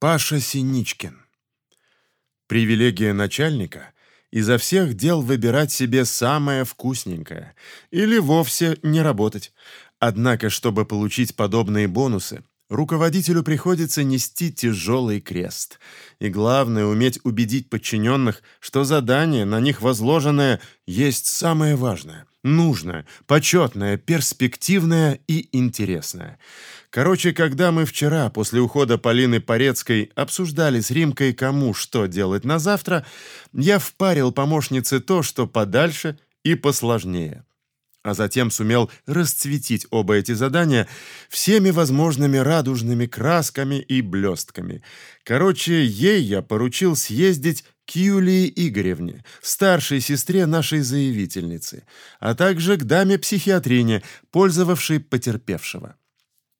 Паша Синичкин. Привилегия начальника — изо всех дел выбирать себе самое вкусненькое или вовсе не работать. Однако, чтобы получить подобные бонусы, руководителю приходится нести тяжелый крест. И главное — уметь убедить подчиненных, что задание, на них возложенное, есть самое важное, нужное, почетное, перспективное и интересное. Короче, когда мы вчера, после ухода Полины Порецкой, обсуждали с Римкой, кому что делать на завтра, я впарил помощнице то, что подальше и посложнее а затем сумел расцветить оба эти задания всеми возможными радужными красками и блестками. Короче, ей я поручил съездить к Юлии Игоревне, старшей сестре нашей заявительницы, а также к даме-психиатрине, пользовавшей потерпевшего.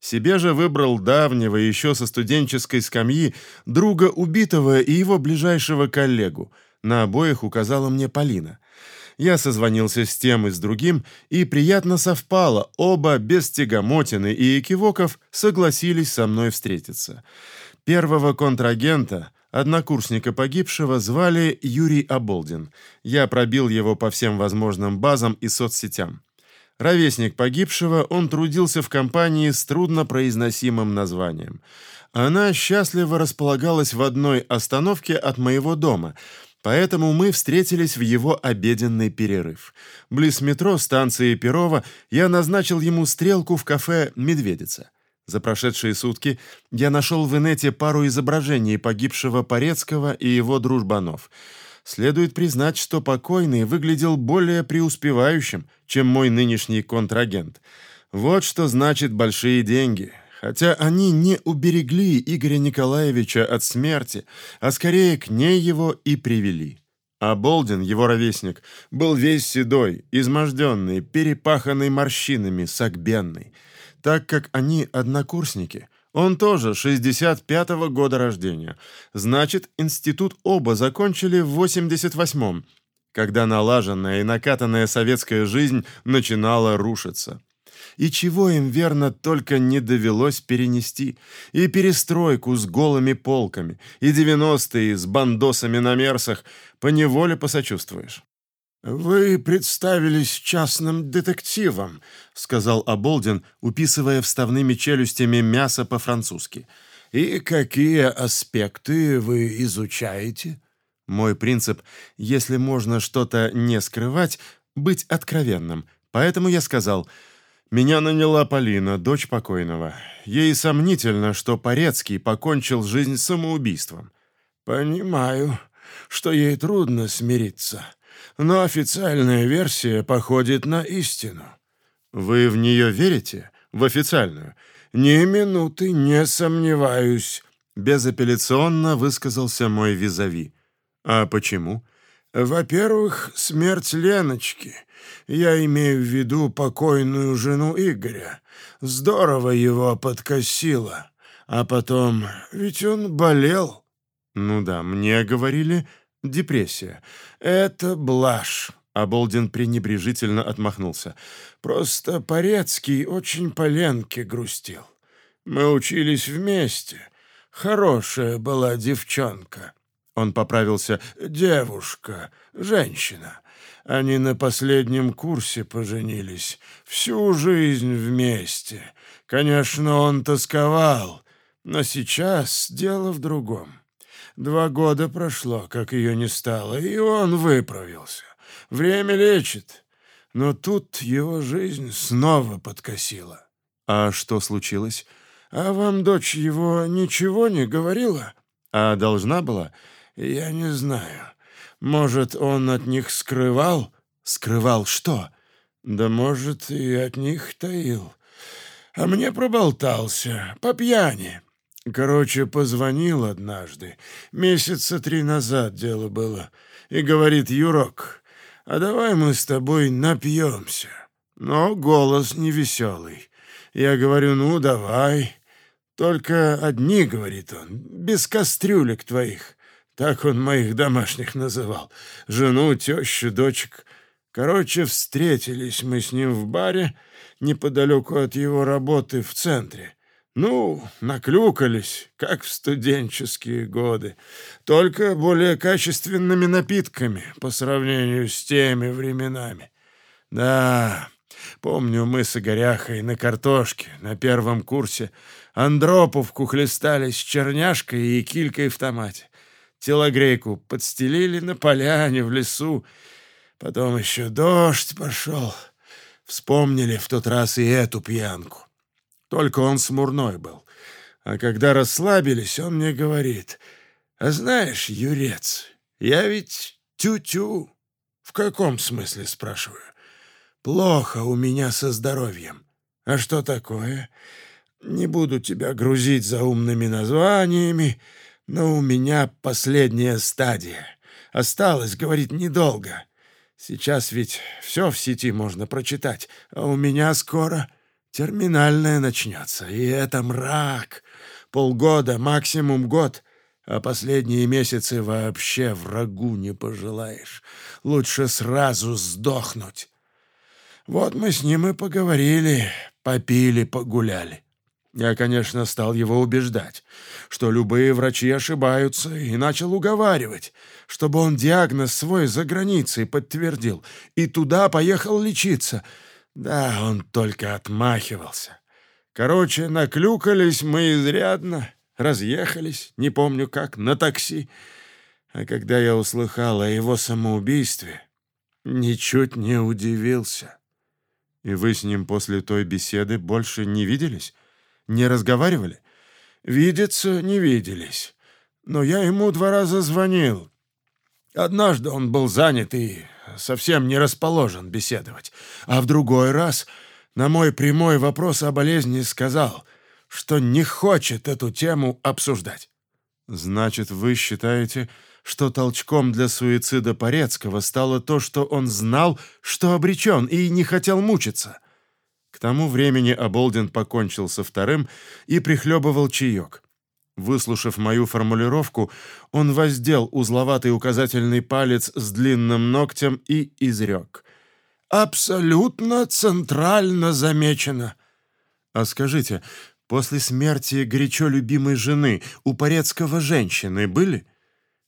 Себе же выбрал давнего еще со студенческой скамьи друга убитого и его ближайшего коллегу. На обоих указала мне Полина. Я созвонился с тем и с другим, и приятно совпало, оба без тягомотины и экивоков согласились со мной встретиться. Первого контрагента, однокурсника погибшего, звали Юрий Оболдин. Я пробил его по всем возможным базам и соцсетям. Ровесник погибшего, он трудился в компании с труднопроизносимым названием. Она счастливо располагалась в одной остановке от моего дома — Поэтому мы встретились в его обеденный перерыв. Близ метро станции Перова я назначил ему стрелку в кафе «Медведица». За прошедшие сутки я нашел в инете пару изображений погибшего Порецкого и его дружбанов. Следует признать, что покойный выглядел более преуспевающим, чем мой нынешний контрагент. Вот что значит большие деньги хотя они не уберегли Игоря Николаевича от смерти, а скорее к ней его и привели. А Болдин, его ровесник, был весь седой, изможденный, перепаханный морщинами, согбенный. Так как они однокурсники, он тоже 65-го года рождения. Значит, институт оба закончили в 88-м, когда налаженная и накатанная советская жизнь начинала рушиться. И чего им, верно, только не довелось перенести. И перестройку с голыми полками, и девяностые с бандосами на мерсах. Поневоле посочувствуешь. «Вы представились частным детективом», — сказал Оболдин, уписывая вставными челюстями мясо по-французски. «И какие аспекты вы изучаете?» Мой принцип, если можно что-то не скрывать, быть откровенным. Поэтому я сказал — меня наняла Полина, дочь покойного. Ей сомнительно, что Порецкий покончил жизнь самоубийством. Понимаю, что ей трудно смириться, но официальная версия походит на истину. Вы в нее верите? В официальную? Ни минуты не сомневаюсь, безапелляционно высказался мой визави. А почему? Во-первых, смерть Леночки — я имею в виду покойную жену Игоря. Здорово его подкосило. А потом, ведь он болел. Ну да, мне говорили, депрессия. Это блажь. Аболдин пренебрежительно отмахнулся. Просто Порецкий очень по Ленке грустил. Мы учились вместе. Хорошая была девчонка. Он поправился. Девушка, женщина. Они на последнем курсе поженились, всю жизнь вместе. Конечно, он тосковал, но сейчас дело в другом. Два года прошло, как ее не стало, и он выправился. Время лечит. Но тут его жизнь снова подкосила. А что случилось? А вам дочь его ничего не говорила? А должна была? Я не знаю. Может, он от них скрывал? Скрывал что? Да, может, и от них таил. А мне проболтался, по пьяни. Короче, позвонил однажды, месяца три назад дело было, и говорит, Юрок, а давай мы с тобой напьемся. Но голос невеселый. Я говорю, ну, давай. Только одни, говорит он, без кастрюлек твоих. Так он моих домашних называл. Жену, тещу, дочек. Короче, встретились мы с ним в баре неподалеку от его работы в центре. Ну, наклюкались, как в студенческие годы, только более качественными напитками по сравнению с теми временами. Да, помню, мы с Игоряхой на картошке на первом курсе Андроповку хлестались с черняшкой и килькой в томате. Телогрейку подстелили на поляне в лесу. Потом еще дождь пошел. Вспомнили в тот раз и эту пьянку. Только он смурной был. А когда расслабились, он мне говорит, «А знаешь, Юрец, я ведь тю-тю». «В каком смысле?» — спрашиваю. «Плохо у меня со здоровьем». «А что такое?» «Не буду тебя грузить за умными названиями, но у меня последняя стадия. Осталось, говорит, недолго. Сейчас ведь все в сети можно прочитать, а у меня скоро терминальное начнется, и это мрак. Полгода, максимум год, а последние месяцы вообще врагу не пожелаешь. Лучше сразу сдохнуть. Вот мы с ним и поговорили, попили, погуляли. Я, конечно, стал его убеждать, что любые врачи ошибаются, и начал уговаривать, чтобы он диагноз свой за границей подтвердил, и туда поехал лечиться. Да, он только отмахивался. Короче, наклюкались мы изрядно, разъехались, не помню как, на такси. А когда я услыхал о его самоубийстве, ничуть не удивился. И вы с ним после той беседы больше не виделись? Не разговаривали? Видеться не виделись. Но я ему два раза звонил. Однажды он был занят и совсем не расположен беседовать. А в другой раз на мой прямой вопрос о болезни сказал, что не хочет эту тему обсуждать. Значит, вы считаете, что толчком для суицида Порецкого стало то, что он знал, что обречен, и не хотел мучиться? К тому времени Оболдин покончил со вторым и прихлебывал чаек. Выслушав мою формулировку, он воздел узловатый указательный палец с длинным ногтем и изрек. «Абсолютно центрально замечено». «А скажите, после смерти горячо любимой жены у Порецкого женщины были?»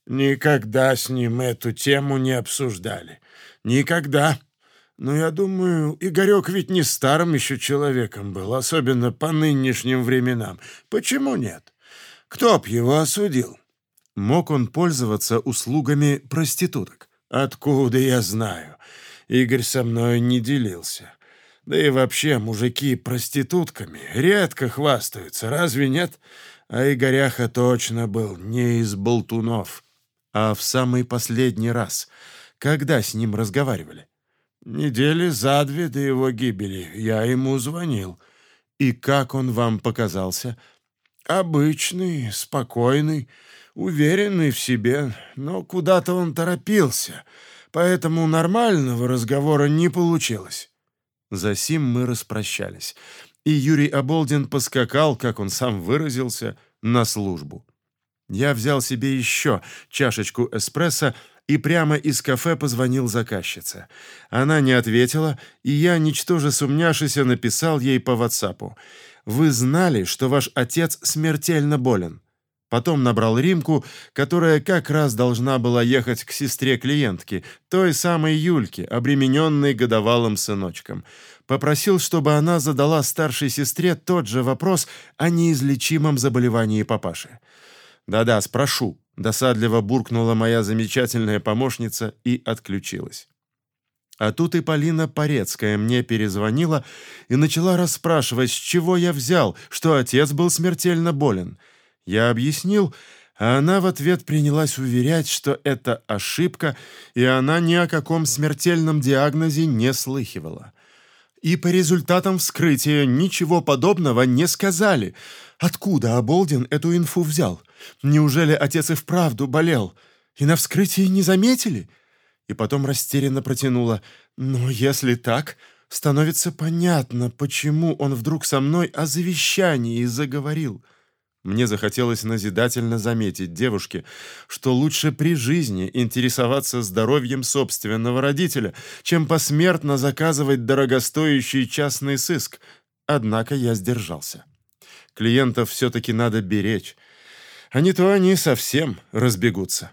«Никогда с ним эту тему не обсуждали. Никогда». Но я думаю, Игорек ведь не старым еще человеком был, особенно по нынешним временам. Почему нет? Кто б его осудил? Мог он пользоваться услугами проституток? Откуда я знаю? Игорь со мной не делился. Да и вообще мужики проститутками редко хвастаются, разве нет? А Игоряха точно был не из болтунов. А в самый последний раз, когда с ним разговаривали? Недели за две до его гибели я ему звонил. И как он вам показался? Обычный, спокойный, уверенный в себе, но куда-то он торопился, поэтому нормального разговора не получилось. Засим мы распрощались, и Юрий Оболдин поскакал, как он сам выразился, на службу. Я взял себе еще чашечку эспрессо и прямо из кафе позвонил заказчице. Она не ответила, и я, ничтоже сумняшися, написал ей по WhatsApp. «Вы знали, что ваш отец смертельно болен?» Потом набрал Римку, которая как раз должна была ехать к сестре клиентки, той самой Юльке, обремененной годовалым сыночком. Попросил, чтобы она задала старшей сестре тот же вопрос о неизлечимом заболевании папаши. «Да-да, спрошу», — досадливо буркнула моя замечательная помощница и отключилась. А тут и Полина Порецкая мне перезвонила и начала расспрашивать, с чего я взял, что отец был смертельно болен. Я объяснил, а она в ответ принялась уверять, что это ошибка, и она ни о каком смертельном диагнозе не слыхивала. И по результатам вскрытия ничего подобного не сказали. Откуда Оболдин эту инфу взял? Неужели отец и вправду болел? И на вскрытии не заметили? И потом растерянно протянула. Но если так, становится понятно, почему он вдруг со мной о завещании заговорил. Мне захотелось назидательно заметить девушке, что лучше при жизни интересоваться здоровьем собственного родителя, чем посмертно заказывать дорогостоящий частный сыск. Однако я сдержался. Клиентов все-таки надо беречь, а не то они совсем разбегутся.